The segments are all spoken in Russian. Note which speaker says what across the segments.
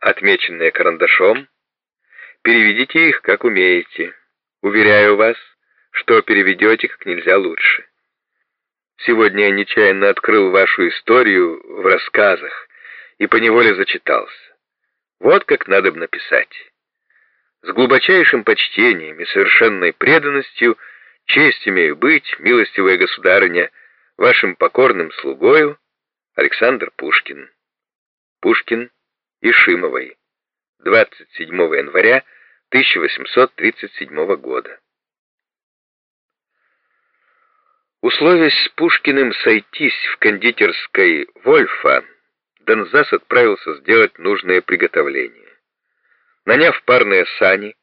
Speaker 1: отмеченные карандашом. Переведите их, как умеете. Уверяю вас, что переведете как нельзя лучше. Сегодня я нечаянно открыл вашу историю в рассказах и поневоле зачитался. Вот как надо бы написать. С глубочайшим почтением и совершенной преданностью честь имею быть, милостивая государыня, вашим покорным слугою Александр Пушкин. Пушкин Ишимовой. 27 января 1837 года. Условясь с Пушкиным сойтись в кондитерской Вольфа, Донзас отправился сделать нужное приготовление. Наняв парные сани,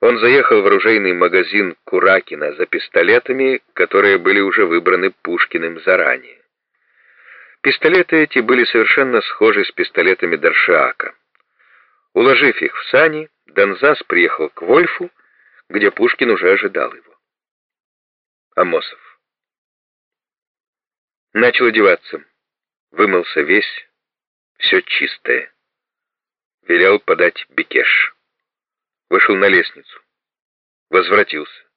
Speaker 1: он заехал в оружейный магазин Куракина за пистолетами, которые были уже выбраны Пушкиным заранее. Пистолеты эти были совершенно схожи с пистолетами Даршака. Уложив их в сани, Донзас приехал к Вольфу, где Пушкин уже ожидал его. Амосов. Начал одеваться. Вымылся весь, все чистое. Велел подать бекеш. Вышел на лестницу. Возвратился.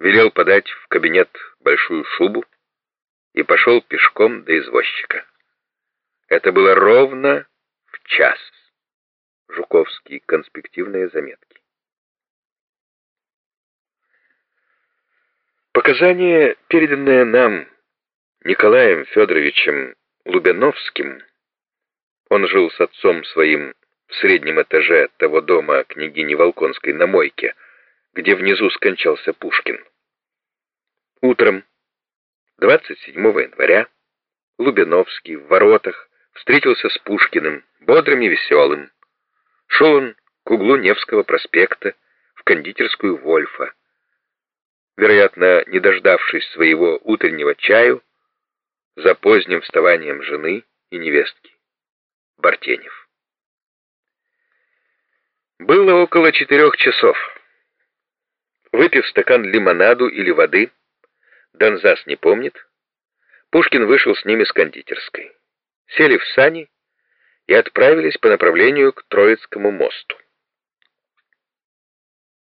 Speaker 1: Велел подать в кабинет большую шубу и пошел пешком до извозчика. Это было ровно в час. Жуковский. Конспективные заметки. Показания, переданные нам Николаем Федоровичем Лубяновским, он жил с отцом своим в среднем этаже того дома княгини Волконской на Мойке, где внизу скончался Пушкин. Утром 27 января Лубяновский в воротах встретился с Пушкиным, бодрым и веселым. Шел он к углу Невского проспекта в кондитерскую Вольфа. Вероятно, не дождавшись своего утреннего чаю, за поздним вставанием жены и невестки. Бартенев. Было около четырех часов. Выпив стакан лимонаду или воды, Донзас не помнит, Пушкин вышел с ними с кондитерской. Сели в сани и отправились по направлению к Троицкому мосту.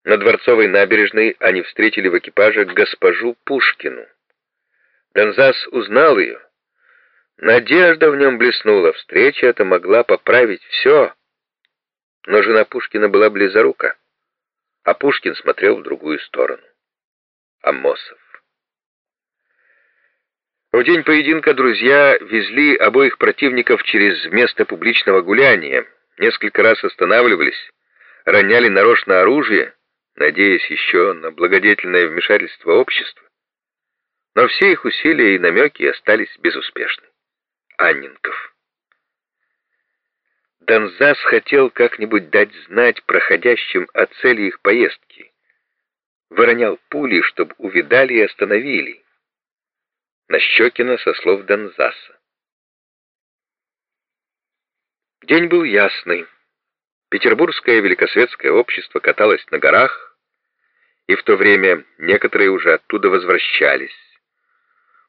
Speaker 1: На Дворцовой набережной они встретили в экипаже госпожу Пушкину. Донзас узнал ее. Надежда в нем блеснула, встреча эта могла поправить все. Но жена Пушкина была близорука, а Пушкин смотрел в другую сторону. Амосов. В день поединка друзья везли обоих противников через место публичного гуляния, несколько раз останавливались, роняли нарочно оружие, надеясь еще на благодетельное вмешательство общества. Но все их усилия и намеки остались безуспешны. Анненков. Донзас хотел как-нибудь дать знать проходящим о цели их поездки. Выронял пули, чтобы увидали и остановили. Нащекина со слов Донзаса. День был ясный. Петербургское великосветское общество каталось на горах, и в то время некоторые уже оттуда возвращались.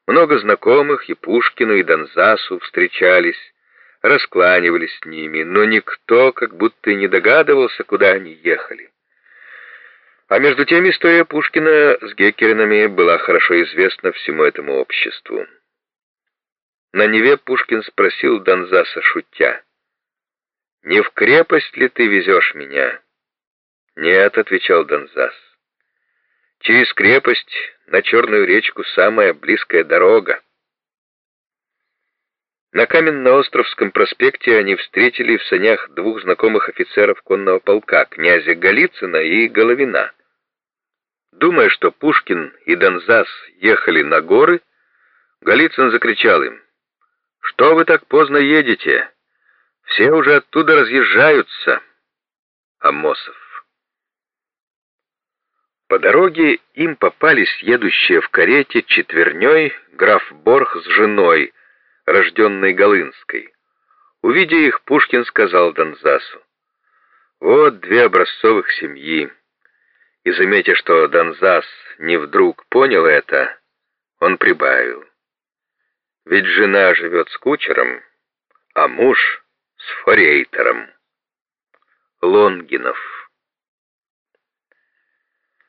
Speaker 1: Много знакомых и Пушкину, и Донзасу встречались, раскланивались с ними, но никто как будто и не догадывался, куда они ехали. А между тем история Пушкина с Геккеринами была хорошо известна всему этому обществу. На Неве Пушкин спросил Донзаса, шутя, «Не в крепость ли ты везешь меня?» «Нет», — отвечал Донзас. «Через крепость на Черную речку самая близкая дорога». На Каменно-Островском проспекте они встретили в санях двух знакомых офицеров конного полка, князя Голицына и Головина. Думая, что Пушкин и Донзас ехали на горы, Голицын закричал им, «Что вы так поздно едете? Все уже оттуда разъезжаются». Амосов. По дороге им попались едущие в карете четверней граф Борх с женой, рожденной Голынской. Увидя их, Пушкин сказал Донзасу, «Вот две образцовых семьи». И заметя, что Донзас не вдруг понял это, он прибавил. Ведь жена живет с кучером, а муж с форейтером. Лонгинов.